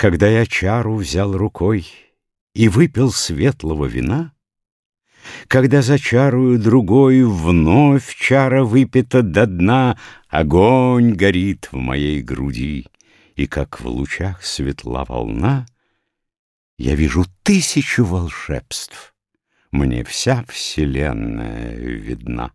Когда я чару взял рукой И выпил светлого вина, Когда за чарую другой Вновь чара выпита до дна, Огонь горит в моей груди, И как в лучах светла волна Я вижу тысячу волшебств, Мне вся вселенная видна.